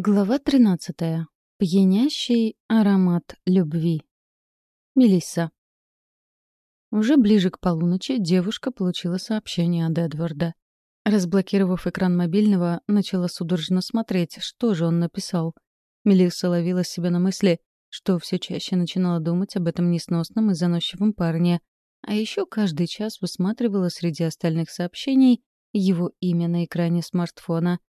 Глава 13. Пьянящий аромат любви. Мелисса. Уже ближе к полуночи девушка получила сообщение от Эдварда. Разблокировав экран мобильного, начала судорожно смотреть, что же он написал. Мелисса ловила себя на мысли, что все чаще начинала думать об этом несносном и заносчивом парне, а еще каждый час высматривала среди остальных сообщений его имя на экране смартфона —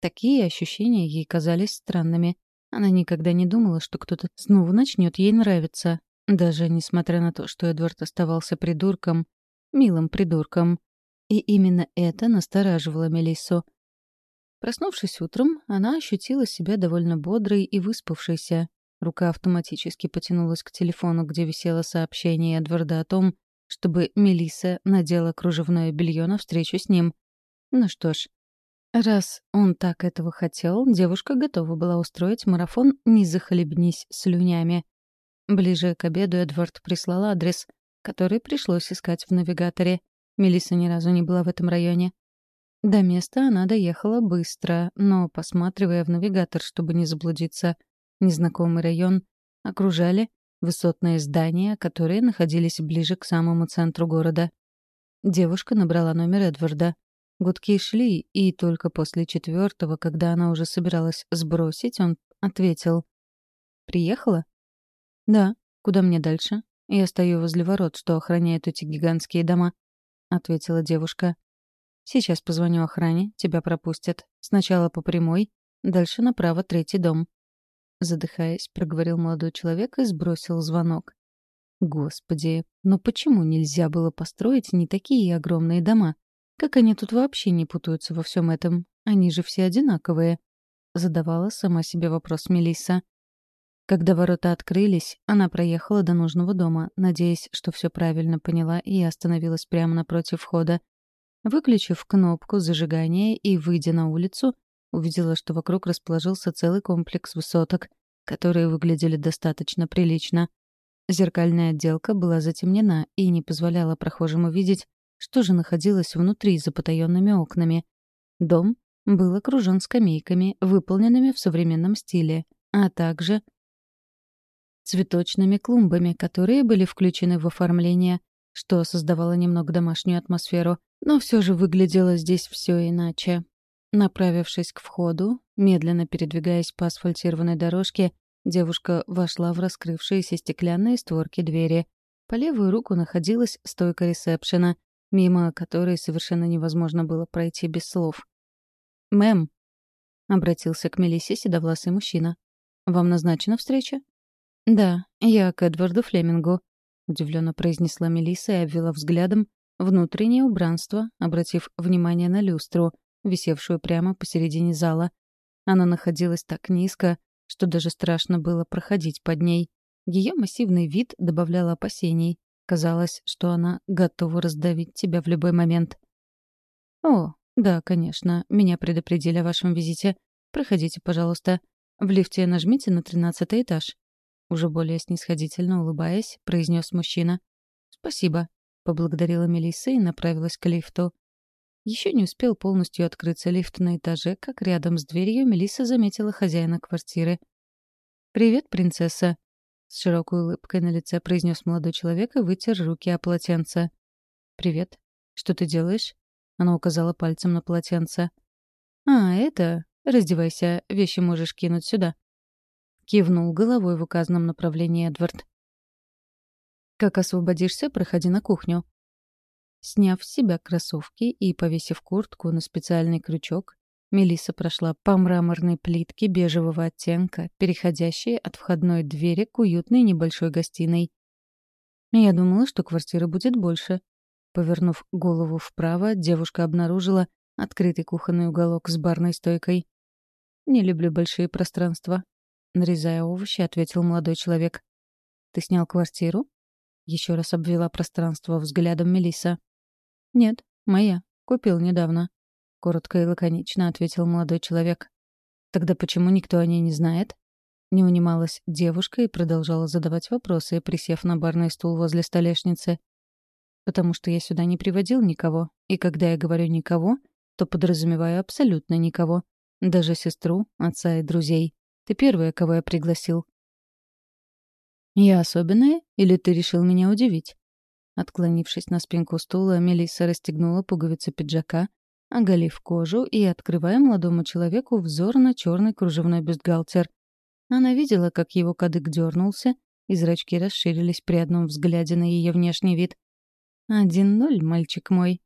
Такие ощущения ей казались странными. Она никогда не думала, что кто-то снова начнет ей нравиться. Даже несмотря на то, что Эдвард оставался придурком, милым придурком. И именно это настораживало Мелиссу. Проснувшись утром, она ощутила себя довольно бодрой и выспавшейся. Рука автоматически потянулась к телефону, где висело сообщение Эдварда о том, чтобы Мелисса надела кружевное белье на встречу с ним. Ну что ж, Раз он так этого хотел, девушка готова была устроить марафон «Не захлебнись слюнями». Ближе к обеду Эдвард прислал адрес, который пришлось искать в навигаторе. Мелисса ни разу не была в этом районе. До места она доехала быстро, но, посматривая в навигатор, чтобы не заблудиться, незнакомый район окружали высотные здания, которые находились ближе к самому центру города. Девушка набрала номер Эдварда — Гудки шли, и только после четвертого, когда она уже собиралась сбросить, он ответил. «Приехала?» «Да. Куда мне дальше?» «Я стою возле ворот, что охраняют эти гигантские дома», — ответила девушка. «Сейчас позвоню охране, тебя пропустят. Сначала по прямой, дальше направо третий дом». Задыхаясь, проговорил молодой человек и сбросил звонок. «Господи, но почему нельзя было построить не такие огромные дома?» Как они тут вообще не путаются во всем этом? Они же все одинаковые. Задавала сама себе вопрос Мелисса. Когда ворота открылись, она проехала до нужного дома, надеясь, что все правильно поняла, и остановилась прямо напротив входа. Выключив кнопку зажигания и выйдя на улицу, увидела, что вокруг расположился целый комплекс высоток, которые выглядели достаточно прилично. Зеркальная отделка была затемнена и не позволяла прохожим увидеть, что же находилось внутри за потаенными окнами? Дом был окружен скамейками, выполненными в современном стиле, а также цветочными клумбами, которые были включены в оформление, что создавало немного домашнюю атмосферу, но все же выглядело здесь все иначе. Направившись к входу, медленно передвигаясь по асфальтированной дорожке, девушка вошла в раскрывшиеся стеклянные створки двери. По левую руку находилась стойка ресепшена, мимо которой совершенно невозможно было пройти без слов. «Мэм», — обратился к Мелиссе седовласый мужчина, — «вам назначена встреча?» «Да, я к Эдварду Флемингу», — удивленно произнесла Мелисса и обвела взглядом внутреннее убранство, обратив внимание на люстру, висевшую прямо посередине зала. Она находилась так низко, что даже страшно было проходить под ней. Ее массивный вид добавлял опасений, Казалось, что она готова раздавить тебя в любой момент. «О, да, конечно, меня предупредили о вашем визите. Проходите, пожалуйста. В лифте нажмите на тринадцатый этаж». Уже более снисходительно улыбаясь, произнес мужчина. «Спасибо», — поблагодарила Мелисса и направилась к лифту. Еще не успел полностью открыться лифт на этаже, как рядом с дверью Мелисса заметила хозяина квартиры. «Привет, принцесса», с широкой улыбкой на лице произнес молодой человек и вытер руки о полотенце. «Привет. Что ты делаешь?» Она указала пальцем на полотенце. «А, это... Раздевайся, вещи можешь кинуть сюда». Кивнул головой в указанном направлении Эдвард. «Как освободишься, проходи на кухню». Сняв с себя кроссовки и повесив куртку на специальный крючок, Мелисса прошла по мраморной плитке бежевого оттенка, переходящей от входной двери к уютной небольшой гостиной. Я думала, что квартира будет больше. Повернув голову вправо, девушка обнаружила открытый кухонный уголок с барной стойкой. «Не люблю большие пространства», — нарезая овощи, ответил молодой человек. «Ты снял квартиру?» Еще раз обвела пространство взглядом Мелисса. «Нет, моя. Купил недавно». — коротко и лаконично ответил молодой человек. «Тогда почему никто о ней не знает?» Не унималась девушка и продолжала задавать вопросы, присев на барный стул возле столешницы. «Потому что я сюда не приводил никого, и когда я говорю «никого», то подразумеваю абсолютно никого. Даже сестру, отца и друзей. Ты первая, кого я пригласил. «Я особенная? Или ты решил меня удивить?» Отклонившись на спинку стула, Мелисса расстегнула пуговицы пиджака, оголив кожу и открывая молодому человеку взор на черный кружевной бюстгальтер. Она видела, как его кадык дернулся, и зрачки расширились при одном взгляде на ее внешний вид. «Один ноль, мальчик мой».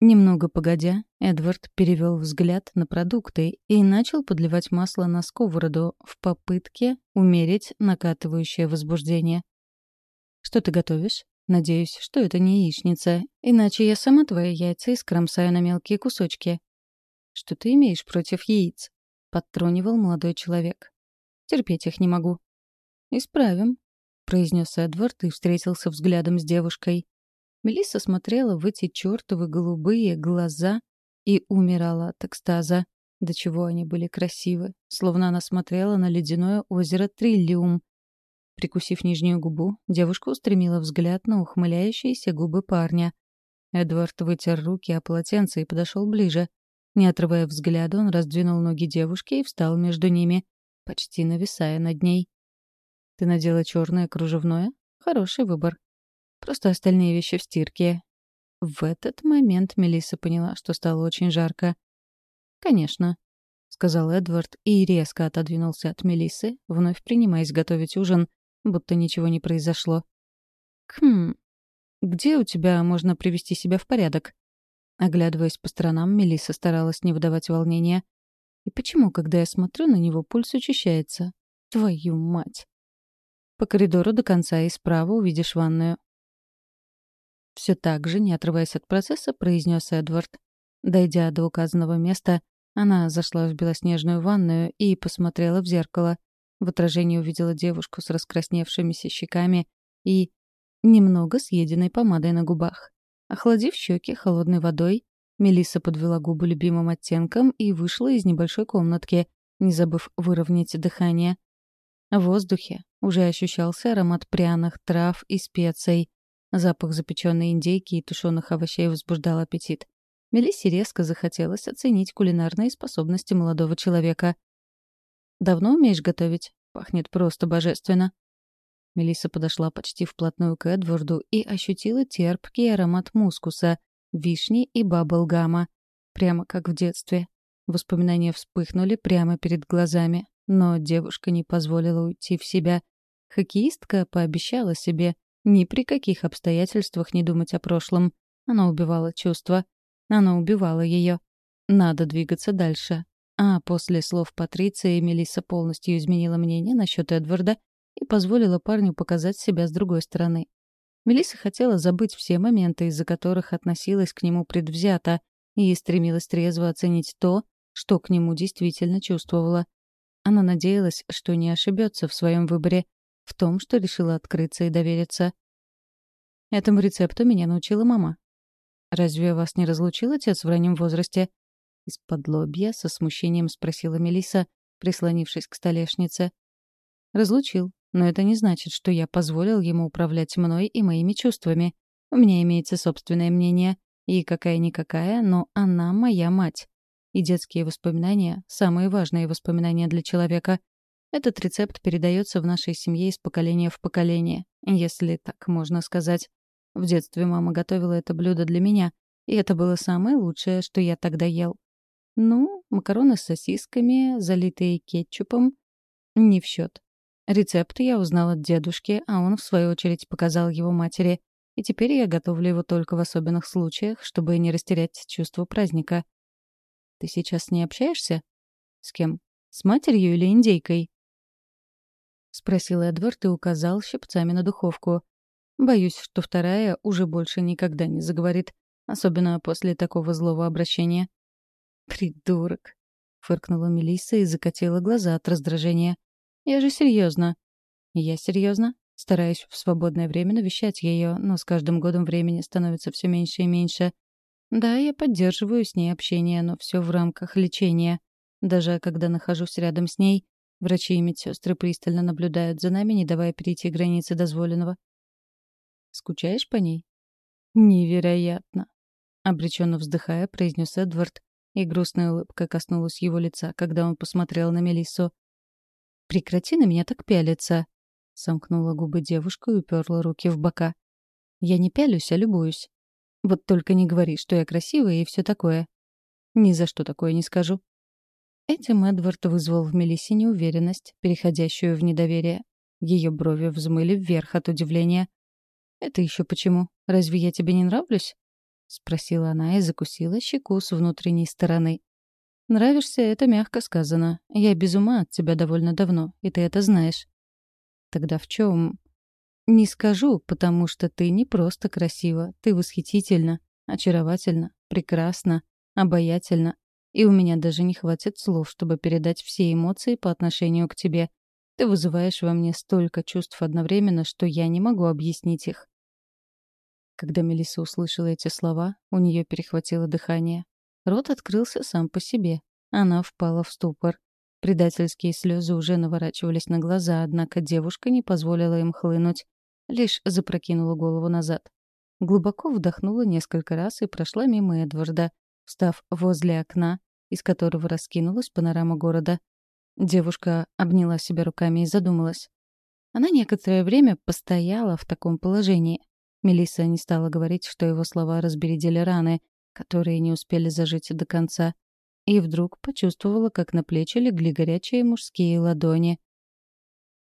Немного погодя, Эдвард перевел взгляд на продукты и начал подливать масло на сковороду в попытке умерить накатывающее возбуждение. «Что ты готовишь? Надеюсь, что это не яичница, иначе я сама твои яйца искромсаю на мелкие кусочки». «Что ты имеешь против яиц?» — подтрунивал молодой человек. «Терпеть их не могу». «Исправим», — произнес Эдвард и встретился взглядом с девушкой. Мелисса смотрела в эти чертовы голубые глаза и умирала от экстаза. До чего они были красивы, словно она смотрела на ледяное озеро Триллиум. Прикусив нижнюю губу, девушка устремила взгляд на ухмыляющиеся губы парня. Эдвард вытер руки о полотенце и подошел ближе. Не отрывая взгляда, он раздвинул ноги девушки и встал между ними, почти нависая над ней. «Ты надела черное кружевное? Хороший выбор. Просто остальные вещи в стирке. В этот момент Мелисса поняла, что стало очень жарко. «Конечно», — сказал Эдвард и резко отодвинулся от Мелиссы, вновь принимаясь готовить ужин, будто ничего не произошло. «Хм, где у тебя можно привести себя в порядок?» Оглядываясь по сторонам, Мелисса старалась не выдавать волнения. «И почему, когда я смотрю на него, пульс учащается? Твою мать!» По коридору до конца и справа увидишь ванную. Все так же, не отрываясь от процесса, произнес Эдвард. Дойдя до указанного места, она зашла в белоснежную ванную и посмотрела в зеркало. В отражении увидела девушку с раскрасневшимися щеками и немного съеденной помадой на губах. Охладив щеки холодной водой, Мелисса подвела губы любимым оттенком и вышла из небольшой комнатки, не забыв выровнять дыхание. В воздухе уже ощущался аромат пряных трав и специй, Запах запеченной индейки и тушеных овощей возбуждал аппетит. Мелиссе резко захотелось оценить кулинарные способности молодого человека. «Давно умеешь готовить? Пахнет просто божественно». Мелисса подошла почти вплотную к Эдварду и ощутила терпкий аромат мускуса, вишни и баблгама. Прямо как в детстве. Воспоминания вспыхнули прямо перед глазами, но девушка не позволила уйти в себя. Хоккеистка пообещала себе, ни при каких обстоятельствах не думать о прошлом. Она убивала чувства. Она убивала ее. Надо двигаться дальше. А после слов Патриции Мелисса полностью изменила мнение насчет Эдварда и позволила парню показать себя с другой стороны. Мелисса хотела забыть все моменты, из-за которых относилась к нему предвзято, и стремилась трезво оценить то, что к нему действительно чувствовала. Она надеялась, что не ошибется в своем выборе, в том, что решила открыться и довериться. Этому рецепту меня научила мама. «Разве вас не разлучил отец в раннем возрасте?» Из-под лобья со смущением спросила Мелиса, прислонившись к столешнице. «Разлучил, но это не значит, что я позволил ему управлять мной и моими чувствами. У меня имеется собственное мнение, и какая-никакая, но она моя мать. И детские воспоминания — самые важные воспоминания для человека. Этот рецепт передается в нашей семье из поколения в поколение, если так можно сказать. В детстве мама готовила это блюдо для меня, и это было самое лучшее, что я тогда ел. Ну, макароны с сосисками, залитые кетчупом, не в счет. Рецепт я узнал от дедушки, а он, в свою очередь, показал его матери. И теперь я готовлю его только в особенных случаях, чтобы не растерять чувство праздника. Ты сейчас не общаешься? С кем? С матерью или индейкой? — спросил Эдвард и указал щипцами на духовку. «Боюсь, что вторая уже больше никогда не заговорит, особенно после такого злого обращения». «Придурок!» — фыркнула Мелисса и закатила глаза от раздражения. «Я же серьезно. «Я серьезно. Стараюсь в свободное время навещать ее, но с каждым годом времени становится все меньше и меньше. Да, я поддерживаю с ней общение, но все в рамках лечения. Даже когда нахожусь рядом с ней, Врачи и медсестры пристально наблюдают за нами, не давая перейти границы дозволенного. «Скучаешь по ней?» «Невероятно!» — обреченно вздыхая, произнес Эдвард и грустная улыбка коснулась его лица, когда он посмотрел на Мелиссу. «Прекрати на меня так пялиться!» Сомкнула губы девушка и уперла руки в бока. «Я не пялюсь, а любуюсь. Вот только не говори, что я красивая и все такое. Ни за что такое не скажу». Этим Эдвард вызвал в Мелиссе неуверенность, переходящую в недоверие. Ее брови взмыли вверх от удивления. «Это еще почему? Разве я тебе не нравлюсь?» — спросила она и закусила щеку с внутренней стороны. «Нравишься — это мягко сказано. Я без ума от тебя довольно давно, и ты это знаешь». «Тогда в чем? «Не скажу, потому что ты не просто красива. Ты восхитительна, очаровательна, прекрасна, обаятельна. И у меня даже не хватит слов, чтобы передать все эмоции по отношению к тебе. Ты вызываешь во мне столько чувств одновременно, что я не могу объяснить их». Когда Мелисса услышала эти слова, у нее перехватило дыхание. Рот открылся сам по себе. Она впала в ступор. Предательские слезы уже наворачивались на глаза, однако девушка не позволила им хлынуть, лишь запрокинула голову назад. Глубоко вдохнула несколько раз и прошла мимо Эдварда, встав возле окна, из которого раскинулась панорама города. Девушка обняла себя руками и задумалась. Она некоторое время постояла в таком положении. Мелисса не стала говорить, что его слова разбередили раны, которые не успели зажить до конца, и вдруг почувствовала, как на плечи легли горячие мужские ладони.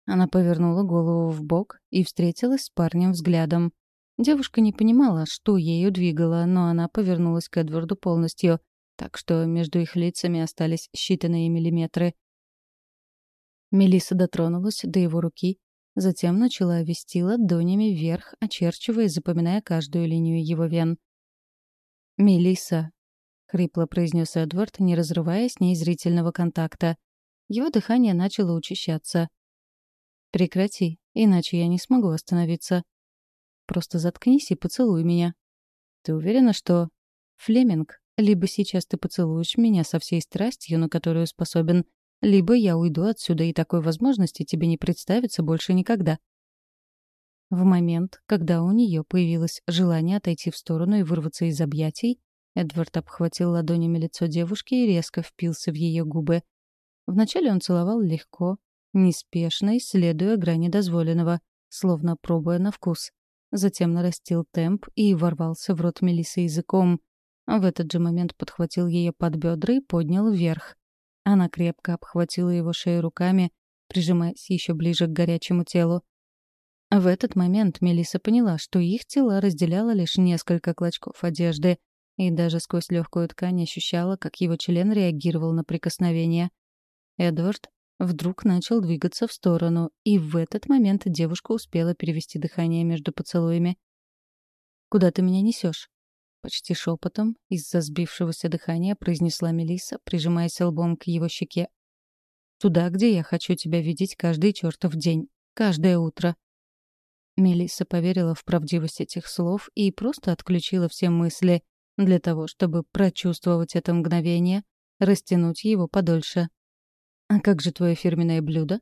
Она повернула голову в бок и встретилась с парнем взглядом. Девушка не понимала, что ею двигало, но она повернулась к Эдварду полностью, так что между их лицами остались считанные миллиметры. Мелисса дотронулась до его руки, затем начала вести ладонями вверх, очерчивая и запоминая каждую линию его вен. «Мелисса», — хрипло произнес Эдвард, не разрывая с ней зрительного контакта. Его дыхание начало учащаться. «Прекрати, иначе я не смогу остановиться. Просто заткнись и поцелуй меня». «Ты уверена, что...» «Флеминг, либо сейчас ты поцелуешь меня со всей страстью, на которую способен, либо я уйду отсюда, и такой возможности тебе не представится больше никогда». В момент, когда у нее появилось желание отойти в сторону и вырваться из объятий, Эдвард обхватил ладонями лицо девушки и резко впился в ее губы. Вначале он целовал легко, неспешно, исследуя грани дозволенного, словно пробуя на вкус. Затем нарастил темп и ворвался в рот Мелисы языком. В этот же момент подхватил ее под бедра и поднял вверх. Она крепко обхватила его шею руками, прижимаясь еще ближе к горячему телу. В этот момент Мелиса поняла, что их тела разделяло лишь несколько клочков одежды, и даже сквозь легкую ткань ощущала, как его член реагировал на прикосновение. Эдвард вдруг начал двигаться в сторону, и в этот момент девушка успела перевести дыхание между поцелуями. «Куда ты меня несешь? Почти шепотом, из-за сбившегося дыхания, произнесла Мелиса, прижимаясь лбом к его щеке. «Туда, где я хочу тебя видеть каждый чертов день, каждое утро». Мелисса поверила в правдивость этих слов и просто отключила все мысли для того, чтобы прочувствовать это мгновение, растянуть его подольше. «А как же твое фирменное блюдо?»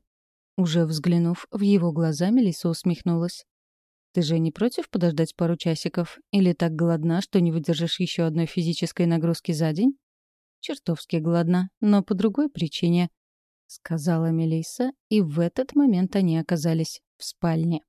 Уже взглянув в его глаза, Мелисса усмехнулась. «Ты же не против подождать пару часиков? Или так голодна, что не выдержишь еще одной физической нагрузки за день?» «Чертовски голодна, но по другой причине», — сказала Мелисса, и в этот момент они оказались в спальне.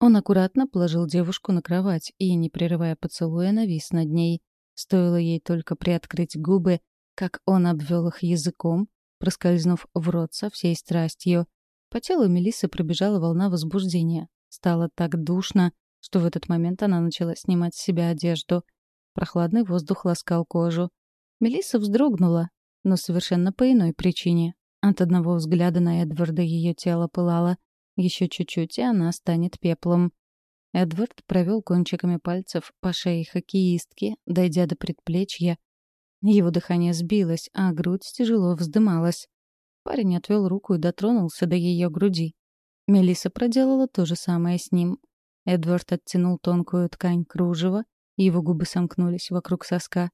Он аккуратно положил девушку на кровать и, не прерывая поцелуя, навис над ней. Стоило ей только приоткрыть губы, как он обвел их языком, проскользнув в рот со всей страстью. По телу Мелиссы пробежала волна возбуждения. Стало так душно, что в этот момент она начала снимать с себя одежду. Прохладный воздух ласкал кожу. Мелисса вздрогнула, но совершенно по иной причине. От одного взгляда на Эдварда ее тело пылало. Еще чуть-чуть, и она станет пеплом. Эдвард провел кончиками пальцев по шее хоккеистки, дойдя до предплечья, его дыхание сбилось, а грудь тяжело вздымалась. Парень отвел руку и дотронулся до ее груди. Мелиса проделала то же самое с ним. Эдвард оттянул тонкую ткань кружева, и его губы сомкнулись вокруг соска.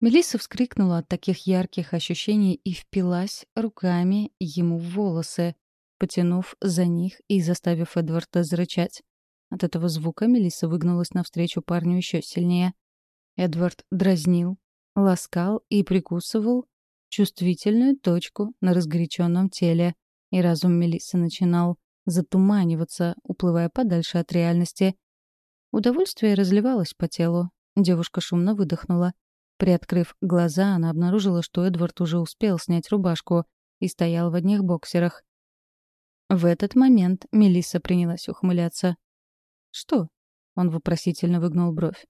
Мелисса вскрикнула от таких ярких ощущений и впилась руками ему в волосы, потянув за них и заставив Эдварда зарычать. От этого звука Мелисса выгнулась навстречу парню еще сильнее. Эдвард дразнил, ласкал и прикусывал чувствительную точку на разгоряченном теле, и разум Мелиссы начинал затуманиваться, уплывая подальше от реальности. Удовольствие разливалось по телу. Девушка шумно выдохнула. Приоткрыв глаза, она обнаружила, что Эдвард уже успел снять рубашку и стоял в одних боксерах. В этот момент Мелисса принялась ухмыляться. «Что?» — он вопросительно выгнул бровь.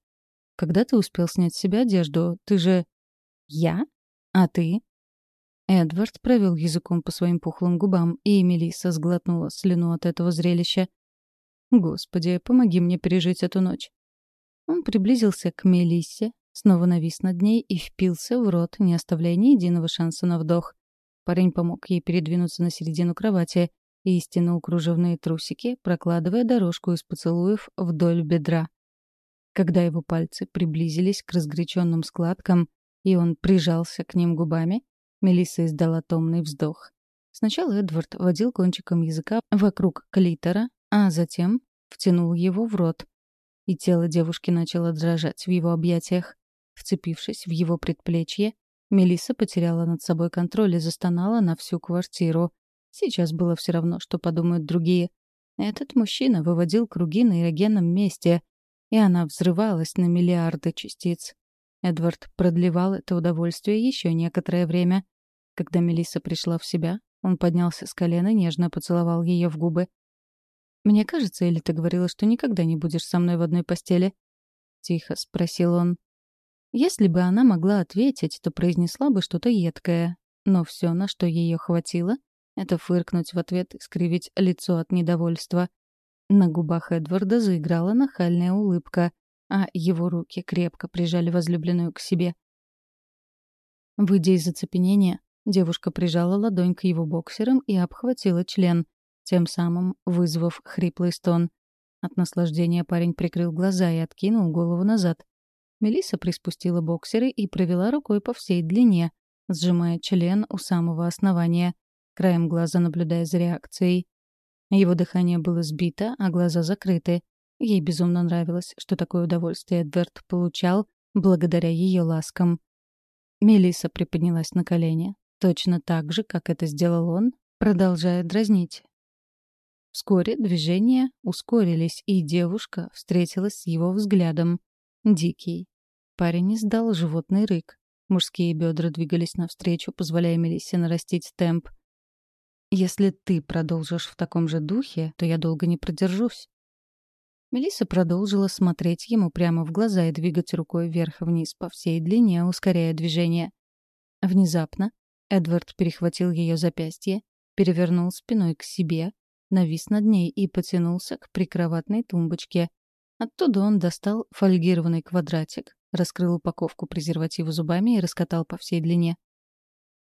«Когда ты успел снять с себя одежду? Ты же...» «Я? А ты?» Эдвард провел языком по своим пухлым губам, и Мелисса сглотнула слюну от этого зрелища. «Господи, помоги мне пережить эту ночь». Он приблизился к Мелиссе, снова навис над ней и впился в рот, не оставляя ни единого шанса на вдох. Парень помог ей передвинуться на середину кровати и стянул кружевные трусики, прокладывая дорожку из поцелуев вдоль бедра. Когда его пальцы приблизились к разгоряченным складкам, и он прижался к ним губами, Мелисса издала томный вздох. Сначала Эдвард водил кончиком языка вокруг клитора, а затем втянул его в рот. И тело девушки начало дрожать в его объятиях. Вцепившись в его предплечье, Мелисса потеряла над собой контроль и застонала на всю квартиру. Сейчас было все равно, что подумают другие. Этот мужчина выводил круги на эрогенном месте, и она взрывалась на миллиарды частиц. Эдвард продлевал это удовольствие еще некоторое время. Когда Мелисса пришла в себя, он поднялся с колена и нежно поцеловал ее в губы. «Мне кажется, или ты говорила, что никогда не будешь со мной в одной постели?» — тихо спросил он. Если бы она могла ответить, то произнесла бы что-то едкое. Но все, на что ее хватило, — это фыркнуть в ответ и скривить лицо от недовольства. На губах Эдварда заиграла нахальная улыбка, а его руки крепко прижали возлюбленную к себе. Выйдя из оцепенения, девушка прижала ладонь к его боксерам и обхватила член, тем самым вызвав хриплый стон. От наслаждения парень прикрыл глаза и откинул голову назад. Мелисса приспустила боксеры и провела рукой по всей длине, сжимая член у самого основания, краем глаза наблюдая за реакцией. Его дыхание было сбито, а глаза закрыты. Ей безумно нравилось, что такое удовольствие Эдвард получал благодаря ее ласкам. Мелисса приподнялась на колени, точно так же, как это сделал он, продолжая дразнить. Вскоре движения ускорились, и девушка встретилась с его взглядом. Дикий. Парень издал животный рык. Мужские бедра двигались навстречу, позволяя Мелиссе нарастить темп. «Если ты продолжишь в таком же духе, то я долго не продержусь», Мелисса продолжила смотреть ему прямо в глаза и двигать рукой вверх-вниз по всей длине, ускоряя движение. Внезапно Эдвард перехватил ее запястье, перевернул спиной к себе, навис над ней и потянулся к прикроватной тумбочке. Оттуда он достал фольгированный квадратик, раскрыл упаковку презерватива зубами и раскатал по всей длине.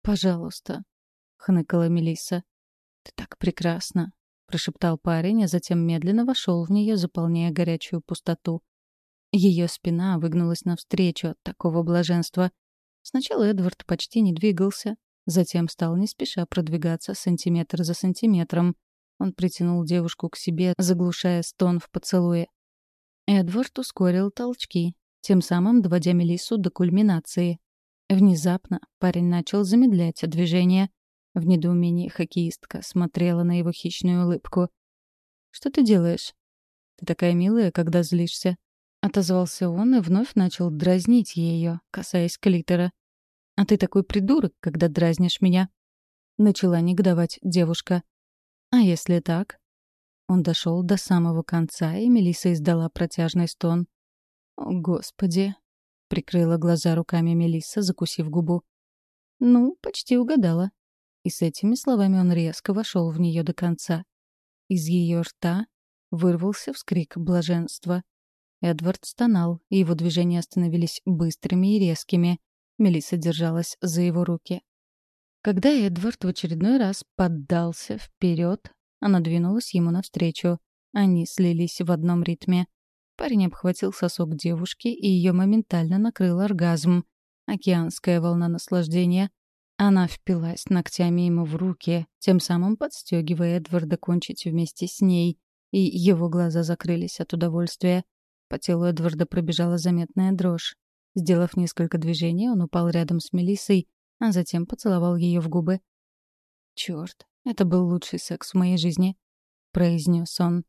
«Пожалуйста», — хныкала Мелисса. «Ты так прекрасна прошептал парень, а затем медленно вошел в нее, заполняя горячую пустоту. Ее спина выгнулась навстречу от такого блаженства. Сначала Эдвард почти не двигался, затем стал не спеша продвигаться сантиметр за сантиметром. Он притянул девушку к себе, заглушая стон в поцелуе. Эдвард ускорил толчки, тем самым доводя Мелиссу до кульминации. Внезапно парень начал замедлять движение, в недоумении хоккеистка смотрела на его хищную улыбку. «Что ты делаешь?» «Ты такая милая, когда злишься», — отозвался он и вновь начал дразнить ее, касаясь клитора. «А ты такой придурок, когда дразнишь меня», — начала негодовать девушка. «А если так?» Он дошел до самого конца, и Мелиса издала протяжный стон. «О, Господи!» — прикрыла глаза руками Мелисса, закусив губу. «Ну, почти угадала», и с этими словами он резко вошел в нее до конца. Из ее рта вырвался вскрик блаженства. Эдвард стонал, и его движения становились быстрыми и резкими. Мелисса держалась за его руки. Когда Эдвард в очередной раз поддался вперед, она двинулась ему навстречу. Они слились в одном ритме. Парень обхватил сосок девушки, и ее моментально накрыл оргазм. Океанская волна наслаждения. Она впилась ногтями ему в руки, тем самым подстегивая Эдварда кончить вместе с ней, и его глаза закрылись от удовольствия. По телу Эдварда пробежала заметная дрожь. Сделав несколько движений, он упал рядом с Мелиссой, а затем поцеловал ее в губы. «Чёрт, это был лучший секс в моей жизни», — произнес он.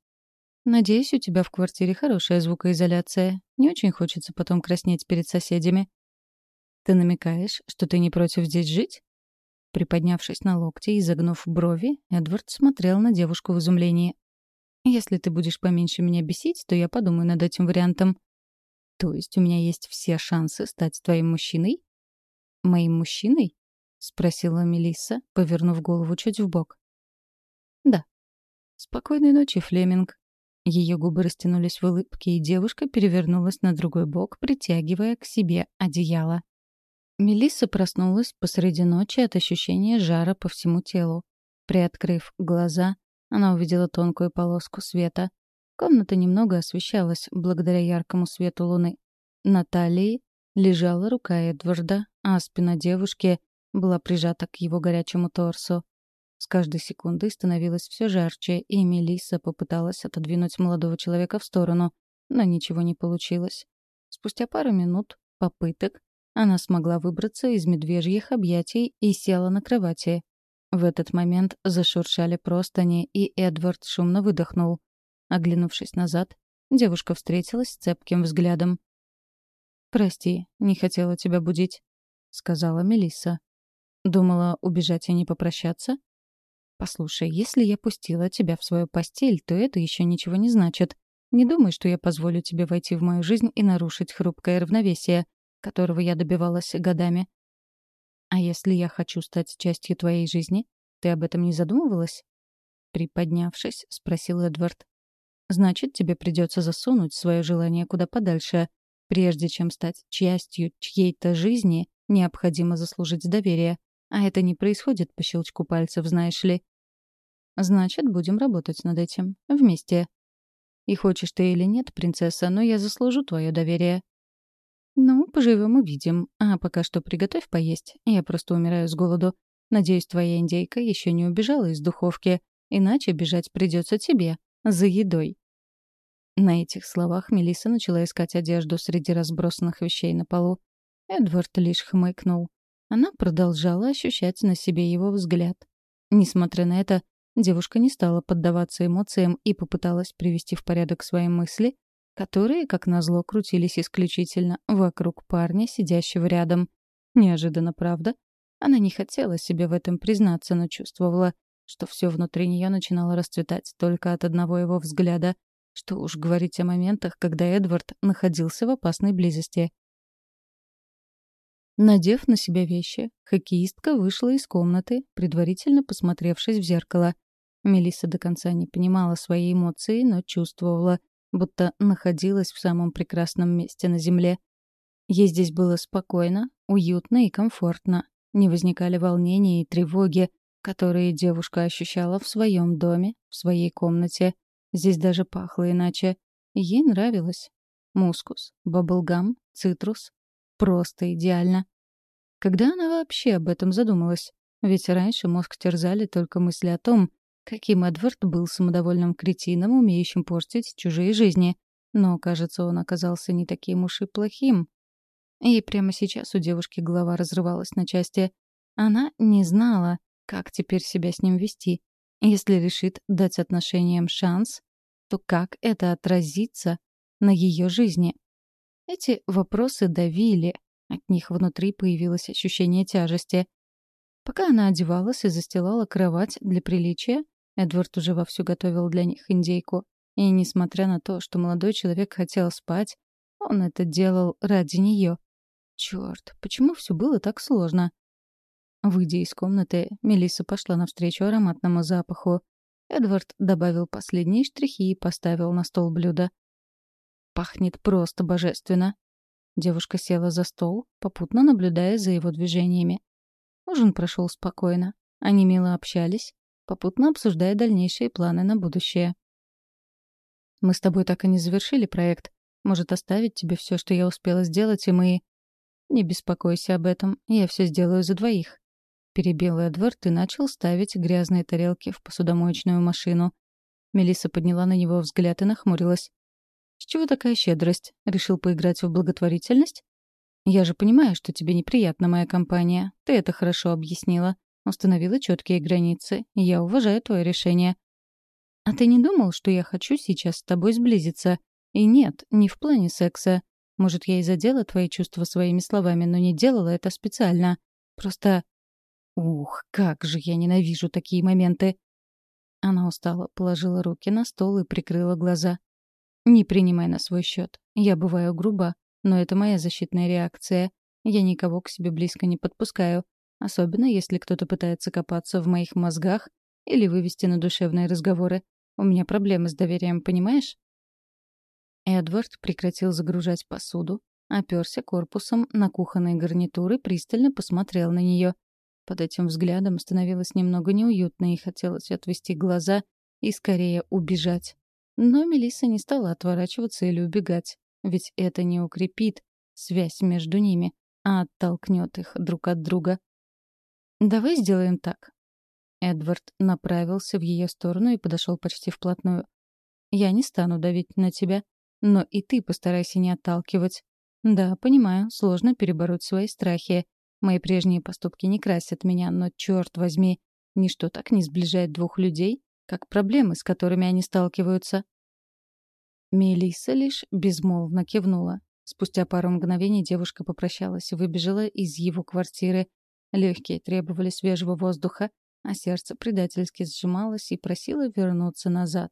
«Надеюсь, у тебя в квартире хорошая звукоизоляция. Не очень хочется потом краснеть перед соседями». «Ты намекаешь, что ты не против здесь жить?» Приподнявшись на локте и загнув брови, Эдвард смотрел на девушку в изумлении. «Если ты будешь поменьше меня бесить, то я подумаю над этим вариантом». «То есть у меня есть все шансы стать твоим мужчиной?» «Моим мужчиной?» — спросила Мелисса, повернув голову чуть вбок. «Да». «Спокойной ночи, Флеминг». Ее губы растянулись в улыбке, и девушка перевернулась на другой бок, притягивая к себе одеяло. Мелисса проснулась посреди ночи от ощущения жара по всему телу. Приоткрыв глаза, она увидела тонкую полоску света. Комната немного освещалась благодаря яркому свету луны. На талии лежала рука Эдварда, а спина девушки была прижата к его горячему торсу. С каждой секундой становилось все жарче, и Мелисса попыталась отодвинуть молодого человека в сторону, но ничего не получилось. Спустя пару минут попыток она смогла выбраться из медвежьих объятий и села на кровати. В этот момент зашуршали простыни, и Эдвард шумно выдохнул. Оглянувшись назад, девушка встретилась с цепким взглядом. «Прости, не хотела тебя будить», — сказала Мелисса. «Думала убежать и не попрощаться?» «Послушай, если я пустила тебя в свою постель, то это еще ничего не значит. Не думай, что я позволю тебе войти в мою жизнь и нарушить хрупкое равновесие которого я добивалась годами. А если я хочу стать частью твоей жизни, ты об этом не задумывалась? Приподнявшись, спросил Эдвард. Значит, тебе придется засунуть свое желание куда подальше. Прежде чем стать частью чьей-то жизни, необходимо заслужить доверие. А это не происходит по щелчку пальцев, знаешь ли. Значит, будем работать над этим. Вместе. И хочешь ты или нет, принцесса, но я заслужу твое доверие. «Ну, поживем увидим. А пока что приготовь поесть. Я просто умираю с голоду. Надеюсь, твоя индейка еще не убежала из духовки. Иначе бежать придется тебе. За едой». На этих словах Мелисса начала искать одежду среди разбросанных вещей на полу. Эдвард лишь хмыкнул. Она продолжала ощущать на себе его взгляд. Несмотря на это, девушка не стала поддаваться эмоциям и попыталась привести в порядок свои мысли, которые, как назло, крутились исключительно вокруг парня, сидящего рядом. Неожиданно, правда? Она не хотела себе в этом признаться, но чувствовала, что все внутри нее начинало расцветать только от одного его взгляда. Что уж говорить о моментах, когда Эдвард находился в опасной близости. Надев на себя вещи, хоккеистка вышла из комнаты, предварительно посмотревшись в зеркало. Мелисса до конца не понимала свои эмоции, но чувствовала, будто находилась в самом прекрасном месте на Земле. Ей здесь было спокойно, уютно и комфортно. Не возникали волнения и тревоги, которые девушка ощущала в своем доме, в своей комнате. Здесь даже пахло иначе. Ей нравилось. Мускус, баблгам, цитрус. Просто идеально. Когда она вообще об этом задумалась? Ведь раньше мозг терзали только мысли о том, Каким Эдвард был самодовольным кретином, умеющим портить чужие жизни. Но, кажется, он оказался не таким уж и плохим. И прямо сейчас у девушки голова разрывалась на части. Она не знала, как теперь себя с ним вести. Если решит дать отношениям шанс, то как это отразится на ее жизни? Эти вопросы давили. От них внутри появилось ощущение тяжести. Пока она одевалась и застилала кровать для приличия, Эдвард уже вовсю готовил для них индейку. И несмотря на то, что молодой человек хотел спать, он это делал ради нее. Черт, почему все было так сложно? Выйдя из комнаты, Мелисса пошла навстречу ароматному запаху. Эдвард добавил последние штрихи и поставил на стол блюдо. «Пахнет просто божественно». Девушка села за стол, попутно наблюдая за его движениями. Ужин прошел спокойно. Они мило общались, попутно обсуждая дальнейшие планы на будущее. «Мы с тобой так и не завершили проект. Может, оставить тебе все, что я успела сделать, и мы...» «Не беспокойся об этом, я все сделаю за двоих». Перебил Эдвард и начал ставить грязные тарелки в посудомоечную машину. Мелисса подняла на него взгляд и нахмурилась. «С чего такая щедрость? Решил поиграть в благотворительность?» «Я же понимаю, что тебе неприятна моя компания. Ты это хорошо объяснила. Установила четкие границы. Я уважаю твое решение». «А ты не думал, что я хочу сейчас с тобой сблизиться? И нет, не в плане секса. Может, я и задела твои чувства своими словами, но не делала это специально. Просто... Ух, как же я ненавижу такие моменты. Она устала, положила руки на стол и прикрыла глаза. «Не принимай на свой счет. Я бываю груба, но это моя защитная реакция. Я никого к себе близко не подпускаю, особенно если кто-то пытается копаться в моих мозгах или вывести на душевные разговоры. У меня проблемы с доверием, понимаешь?» Эдвард прекратил загружать посуду, оперся корпусом на кухонные гарнитуры, пристально посмотрел на нее. Под этим взглядом становилось немного неуютно и хотелось отвести глаза и скорее убежать. Но Мелисса не стала отворачиваться или убегать, ведь это не укрепит связь между ними, а оттолкнет их друг от друга. «Давай сделаем так». Эдвард направился в ее сторону и подошел почти вплотную. «Я не стану давить на тебя, но и ты постарайся не отталкивать. Да, понимаю, сложно перебороть свои страхи, Мои прежние поступки не красят меня, но, черт возьми, ничто так не сближает двух людей, как проблемы, с которыми они сталкиваются. Мелисса лишь безмолвно кивнула. Спустя пару мгновений девушка попрощалась и выбежала из его квартиры. Легкие требовали свежего воздуха, а сердце предательски сжималось и просило вернуться назад.